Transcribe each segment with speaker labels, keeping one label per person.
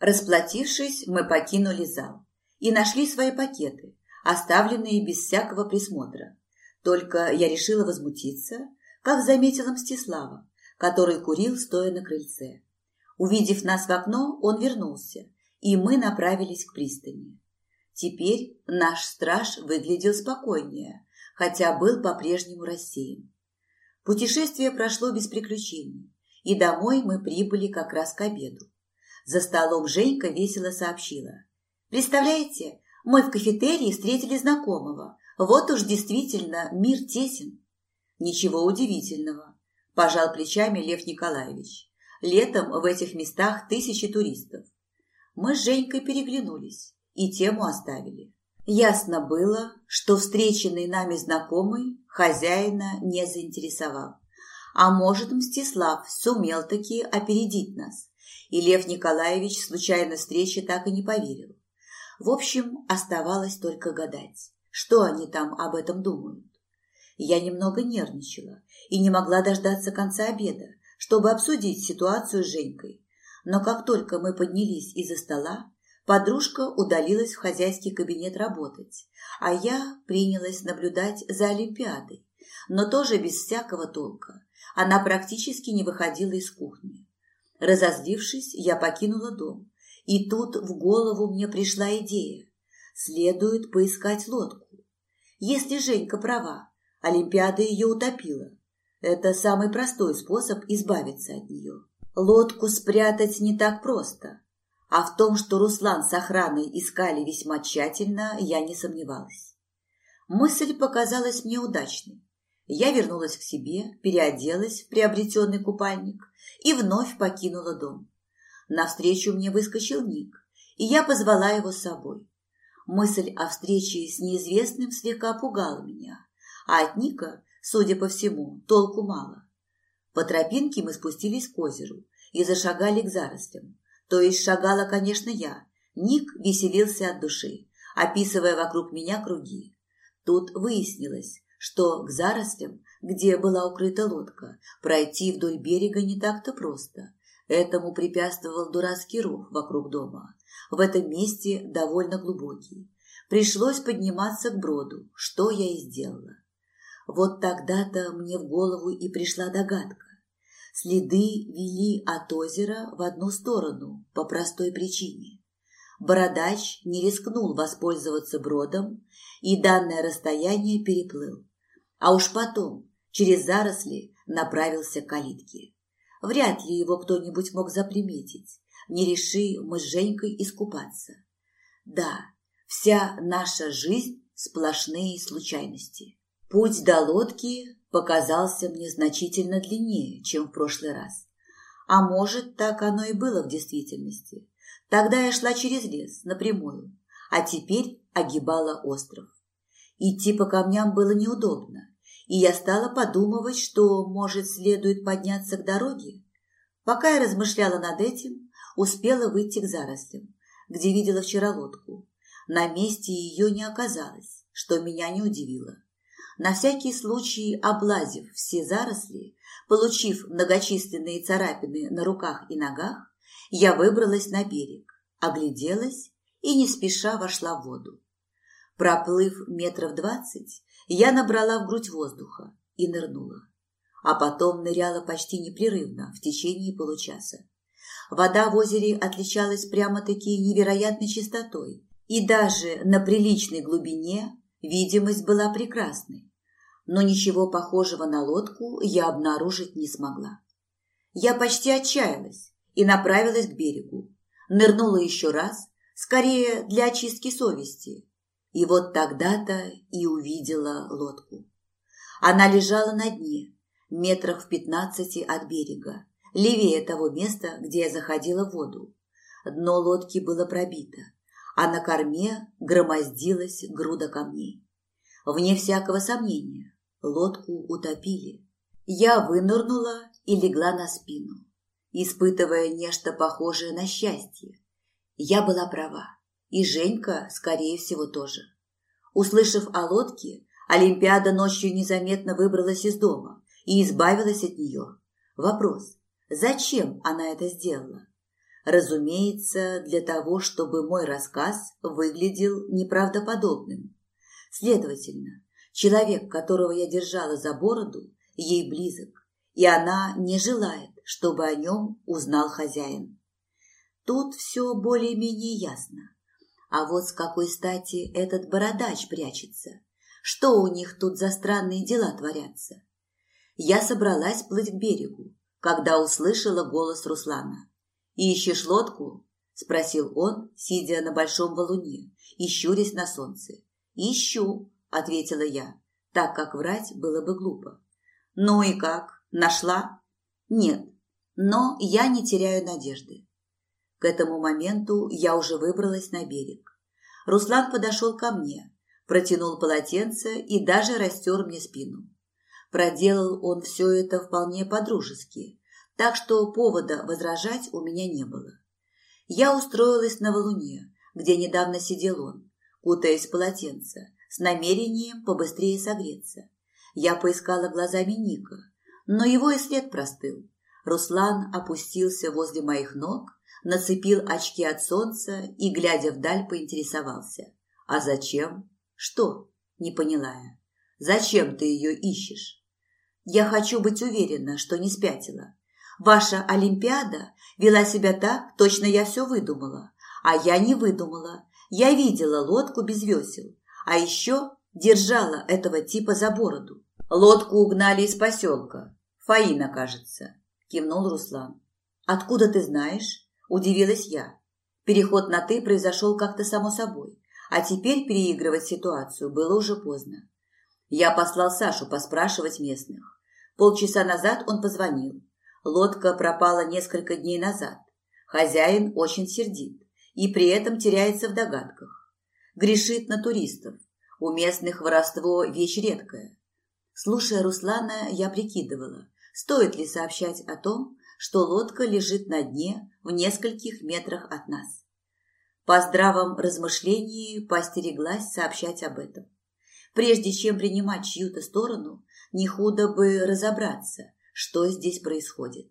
Speaker 1: Расплатившись, мы покинули зал и нашли свои пакеты, оставленные без всякого присмотра. Только я решила возмутиться, как заметила Мстислава, который курил, стоя на крыльце. Увидев нас в окно, он вернулся, и мы направились к пристани. Теперь наш страж выглядел спокойнее, хотя был по-прежнему рассеян. Путешествие прошло без приключений, и домой мы прибыли как раз к обеду. За столом Женька весело сообщила. «Представляете, мы в кафетерии встретили знакомого. Вот уж действительно мир тесен». «Ничего удивительного», – пожал плечами Лев Николаевич. «Летом в этих местах тысячи туристов». Мы с Женькой переглянулись и тему оставили. Ясно было, что встреченный нами знакомый хозяина не заинтересовал. А может, Мстислав сумел таки опередить нас, и Лев Николаевич случайно встрече так и не поверил. В общем, оставалось только гадать, что они там об этом думают. Я немного нервничала и не могла дождаться конца обеда, чтобы обсудить ситуацию с Женькой. Но как только мы поднялись из-за стола, Подружка удалилась в хозяйский кабинет работать, а я принялась наблюдать за Олимпиадой, но тоже без всякого толка. Она практически не выходила из кухни. Разозлившись, я покинула дом, и тут в голову мне пришла идея. Следует поискать лодку. Если Женька права, Олимпиада ее утопила. Это самый простой способ избавиться от нее. Лодку спрятать не так просто – а в том, что Руслан с охраной искали весьма тщательно, я не сомневалась. Мысль показалась мне удачной. Я вернулась к себе, переоделась в приобретенный купальник и вновь покинула дом. Навстречу мне выскочил Ник, и я позвала его с собой. Мысль о встрече с неизвестным слегка пугала меня, а от Ника, судя по всему, толку мало. По тропинке мы спустились к озеру и зашагали к зарослям, то есть шагала, конечно, я. Ник веселился от души, описывая вокруг меня круги. Тут выяснилось, что к зарослям, где была укрыта лодка, пройти вдоль берега не так-то просто. Этому препятствовал дурацкий ров вокруг дома. В этом месте довольно глубокий. Пришлось подниматься к броду, что я и сделала. Вот тогда-то мне в голову и пришла догадка. Следы вели от озера в одну сторону по простой причине. Бородач не рискнул воспользоваться бродом и данное расстояние переплыл. А уж потом, через заросли, направился к калитке. Вряд ли его кто-нибудь мог заприметить, не реши мы с Женькой искупаться. Да, вся наша жизнь – сплошные случайности. Путь до лодки показался мне значительно длиннее, чем в прошлый раз. А может, так оно и было в действительности. Тогда я шла через лес, напрямую, а теперь огибала остров. Идти по камням было неудобно, и я стала подумывать, что, может, следует подняться к дороге. Пока я размышляла над этим, успела выйти к зарослям, где видела вчера лодку. На месте ее не оказалось, что меня не удивило. На всякий случай облазив все заросли, получив многочисленные царапины на руках и ногах, я выбралась на берег, огляделась и не спеша вошла в воду. Проплыв метров двадцать, я набрала в грудь воздуха и нырнула. А потом ныряла почти непрерывно в течение получаса. Вода в озере отличалась прямо-таки невероятной чистотой, и даже на приличной глубине видимость была прекрасной но ничего похожего на лодку я обнаружить не смогла. Я почти отчаялась и направилась к берегу. Нырнула еще раз, скорее для очистки совести. И вот тогда-то и увидела лодку. Она лежала на дне, метрах в пятнадцати от берега, левее того места, где я заходила в воду. Дно лодки было пробито, а на корме громоздилась груда камней. Вне всякого сомнения, Лодку утопили. Я вынырнула и легла на спину, испытывая нечто похожее на счастье. Я была права, и Женька, скорее всего, тоже. Услышав о лодке, Олимпиада ночью незаметно выбралась из дома и избавилась от нее. Вопрос, зачем она это сделала? Разумеется, для того, чтобы мой рассказ выглядел неправдоподобным. Следовательно, человек, которого я держала за бороду, ей близок, и она не желает, чтобы о нем узнал хозяин. Тут все более-менее ясно. А вот с какой стати этот бородач прячется? Что у них тут за странные дела творятся? Я собралась плыть к берегу, когда услышала голос Руслана. «Ищешь лодку?» – спросил он, сидя на большом валуне и щурясь на солнце. «Ищу», – ответила я, так как врать было бы глупо. «Ну и как? Нашла?» «Нет, но я не теряю надежды. К этому моменту я уже выбралась на берег. Руслан подошел ко мне, протянул полотенце и даже растер мне спину. Проделал он все это вполне по-дружески, так что повода возражать у меня не было. Я устроилась на валуне, где недавно сидел он, кутаясь в полотенце, с намерением побыстрее согреться. Я поискала глазами Ника, но его и след простыл. Руслан опустился возле моих ног нацепил очки от солнца и, глядя вдаль, поинтересовался. «А зачем?» «Что?» – не поняла я. «Зачем ты ее ищешь?» «Я хочу быть уверена, что не спятила. Ваша Олимпиада вела себя так, точно я все выдумала. А я не выдумала. Я видела лодку без весел. А еще держала этого типа за бороду. Лодку угнали из поселка. Фаина, кажется», – кивнул Руслан. «Откуда ты знаешь?» Удивилась я. Переход на «ты» произошел как-то само собой, а теперь переигрывать ситуацию было уже поздно. Я послал Сашу поспрашивать местных. Полчаса назад он позвонил. Лодка пропала несколько дней назад. Хозяин очень сердит и при этом теряется в догадках. Грешит на туристов. У местных воровство – вещь редкая. Слушая Руслана, я прикидывала, стоит ли сообщать о том, что лодка лежит на дне в нескольких метрах от нас. По здравом размышлении постереглась сообщать об этом. Прежде чем принимать чью-то сторону, не худо бы разобраться, что здесь происходит.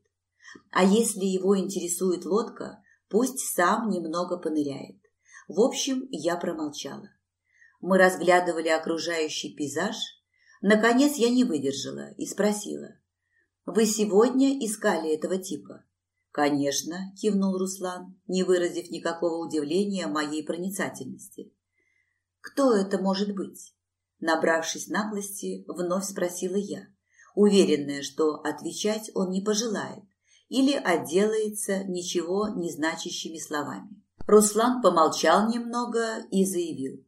Speaker 1: А если его интересует лодка, пусть сам немного поныряет. В общем, я промолчала. Мы разглядывали окружающий пейзаж. Наконец я не выдержала и спросила. Вы сегодня искали этого типа? Конечно, кивнул Руслан, не выразив никакого удивления моей проницательности. Кто это может быть? Набравшись наглости, вновь спросила я, уверенная, что отвечать он не пожелает или отделается ничего не значащими словами. Руслан помолчал немного и заявил.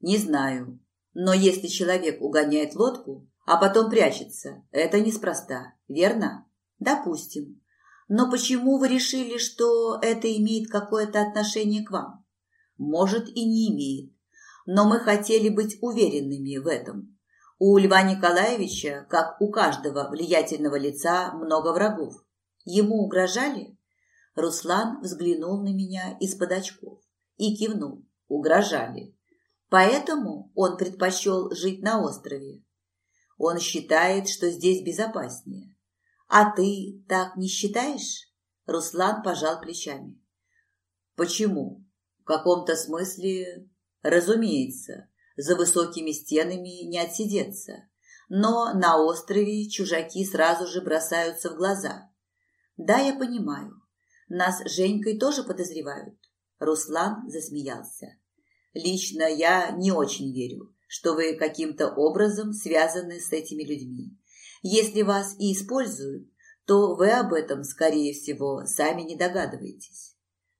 Speaker 1: «Не знаю, но если человек угоняет лодку, а потом прячется. Это неспроста, верно? Допустим. Но почему вы решили, что это имеет какое-то отношение к вам? Может и не имеет. Но мы хотели быть уверенными в этом. У Льва Николаевича, как у каждого влиятельного лица, много врагов. Ему угрожали? Руслан взглянул на меня из-под очков и кивнул. Угрожали. Поэтому он предпочел жить на острове. Он считает, что здесь безопаснее. А ты так не считаешь? Руслан пожал плечами. Почему? В каком-то смысле, разумеется, за высокими стенами не отсидеться. Но на острове чужаки сразу же бросаются в глаза. Да, я понимаю. Нас с Женькой тоже подозревают. Руслан засмеялся. Лично я не очень верю, что вы каким-то образом связаны с этими людьми. Если вас и используют, то вы об этом, скорее всего, сами не догадываетесь.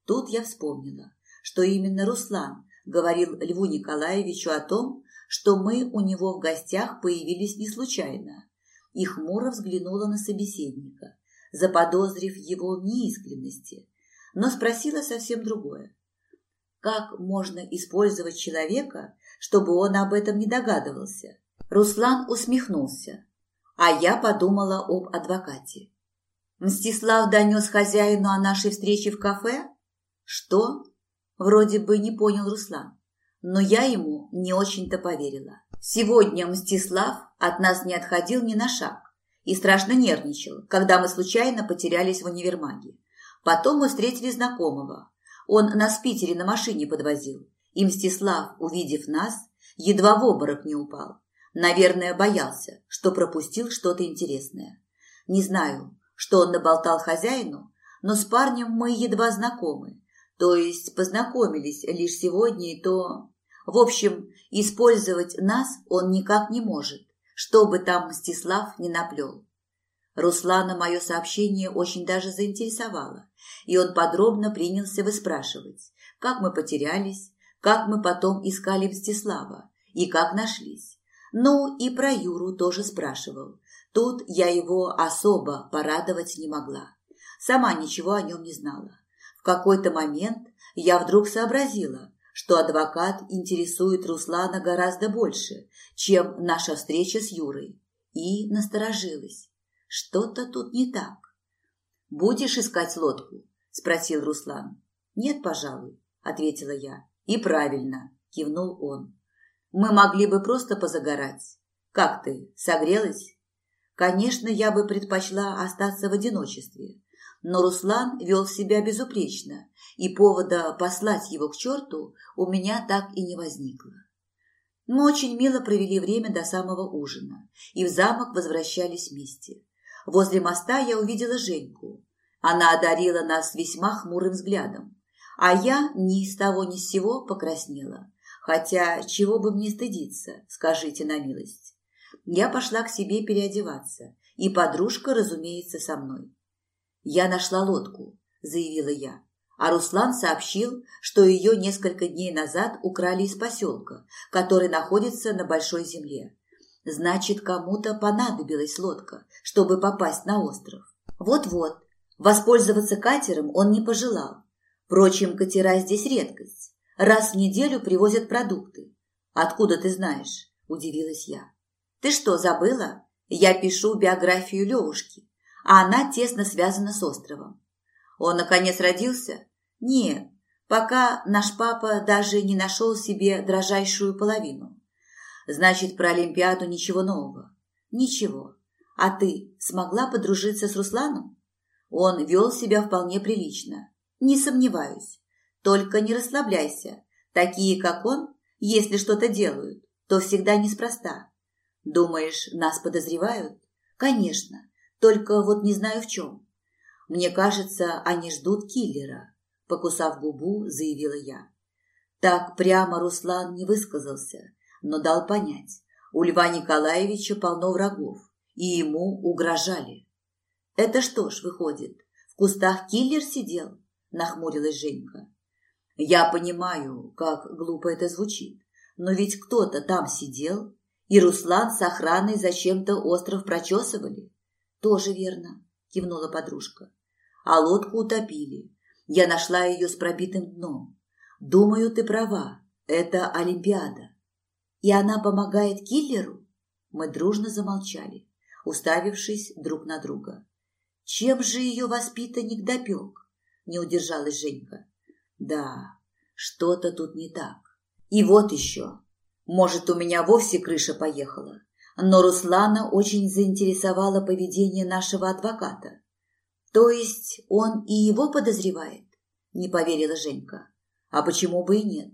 Speaker 1: Тут я вспомнила, что именно Руслан говорил Льву Николаевичу о том, что мы у него в гостях появились не случайно, и хмуро взглянула на собеседника, заподозрив его в неискренности, но спросила совсем другое. Как можно использовать человека, чтобы он об этом не догадывался. Руслан усмехнулся, а я подумала об адвокате. Мстислав донес хозяину о нашей встрече в кафе? Что? Вроде бы не понял Руслан, но я ему не очень-то поверила. Сегодня Мстислав от нас не отходил ни на шаг и страшно нервничал, когда мы случайно потерялись в универмаге. Потом мы встретили знакомого. Он нас в Питере на машине подвозил. И Мстислав, увидев нас, едва в обморок не упал. Наверное, боялся, что пропустил что-то интересное. Не знаю, что он наболтал хозяину, но с парнем мы едва знакомы. То есть познакомились лишь сегодня и то... В общем, использовать нас он никак не может, что бы там Мстислав не наплел. Руслана мое сообщение очень даже заинтересовало, и он подробно принялся выспрашивать, как мы потерялись, как мы потом искали Мстислава и как нашлись. Ну и про Юру тоже спрашивал. Тут я его особо порадовать не могла. Сама ничего о нем не знала. В какой-то момент я вдруг сообразила, что адвокат интересует Руслана гораздо больше, чем наша встреча с Юрой, и насторожилась. Что-то тут не так. «Будешь искать лодку?» – спросил Руслан. «Нет, пожалуй», – ответила я. «И правильно», – кивнул он. «Мы могли бы просто позагорать. Как ты, согрелась?» Конечно, я бы предпочла остаться в одиночестве, но Руслан вел себя безупречно, и повода послать его к черту у меня так и не возникло. Мы очень мило провели время до самого ужина и в замок возвращались вместе. Возле моста я увидела Женьку. Она одарила нас весьма хмурым взглядом, а я ни с того ни с сего покраснела. Хотя чего бы мне стыдиться, скажите на милость. Я пошла к себе переодеваться, и подружка, разумеется, со мной. «Я нашла лодку», – заявила я. А Руслан сообщил, что ее несколько дней назад украли из поселка, который находится на большой земле. Значит, кому-то понадобилась лодка, чтобы попасть на остров. Вот-вот, воспользоваться катером он не пожелал. Впрочем, катера здесь редкость. Раз в неделю привозят продукты. «Откуда ты знаешь?» – удивилась я. «Ты что, забыла? Я пишу биографию Левушки а она тесно связана с островом. Он, наконец, родился? Нет, пока наш папа даже не нашел себе дрожайшую половину. Значит, про Олимпиаду ничего нового? Ничего. А ты смогла подружиться с Русланом? Он вел себя вполне прилично. Не сомневаюсь. Только не расслабляйся. Такие, как он, если что-то делают, то всегда неспроста. Думаешь, нас подозревают? Конечно. Только вот не знаю в чем. Мне кажется, они ждут киллера, покусав губу, заявила я. Так прямо Руслан не высказался, но дал понять, у Льва Николаевича полно врагов, и ему угрожали. Это что ж, выходит, в кустах киллер сидел? Нахмурилась Женька. Я понимаю, как глупо это звучит, но ведь кто-то там сидел, и Руслан с охраной зачем-то остров прочесывали. Тоже верно, кивнула подружка. А лодку утопили. Я нашла ее с пробитым дном. Думаю, ты права. Это Олимпиада. И она помогает киллеру? Мы дружно замолчали, уставившись друг на друга. Чем же ее воспитанник допек? Не удержалась Женька. Да, что-то тут не так. И вот еще. Может, у меня вовсе крыша поехала но Руслана очень заинтересовало поведение нашего адвоката. То есть он и его подозревает? Не поверила Женька. А почему бы и нет?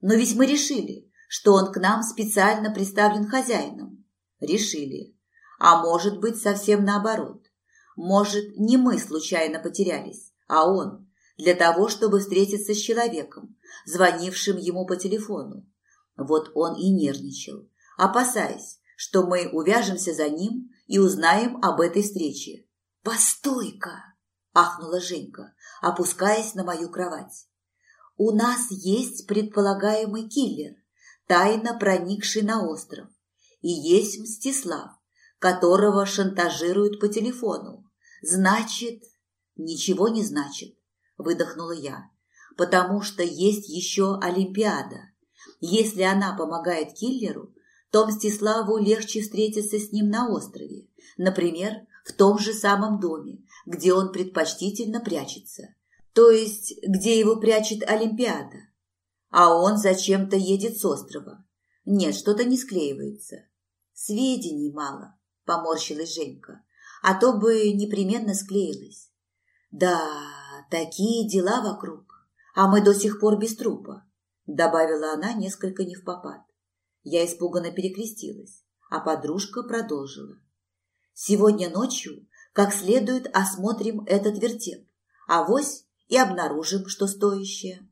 Speaker 1: Но ведь мы решили, что он к нам специально представлен хозяином. Решили. А может быть совсем наоборот. Может, не мы случайно потерялись, а он, для того, чтобы встретиться с человеком, звонившим ему по телефону. Вот он и нервничал, опасаясь, что мы увяжемся за ним и узнаем об этой встрече. «Постой-ка!» – ахнула Женька, опускаясь на мою кровать. «У нас есть предполагаемый киллер, тайно проникший на остров, и есть Мстислав, которого шантажируют по телефону. Значит, ничего не значит, выдохнула я, потому что есть еще Олимпиада. Если она помогает киллеру, то Мстиславу легче встретиться с ним на острове, например, в том же самом доме, где он предпочтительно прячется, то есть где его прячет Олимпиада. А он зачем-то едет с острова. Нет, что-то не склеивается. Сведений мало, поморщилась Женька, а то бы непременно склеилась. Да, такие дела вокруг, а мы до сих пор без трупа», добавила она несколько не в попад. Я испуганно перекрестилась, а подружка продолжила. «Сегодня ночью как следует осмотрим этот вертеп, а вось и обнаружим, что стоящее».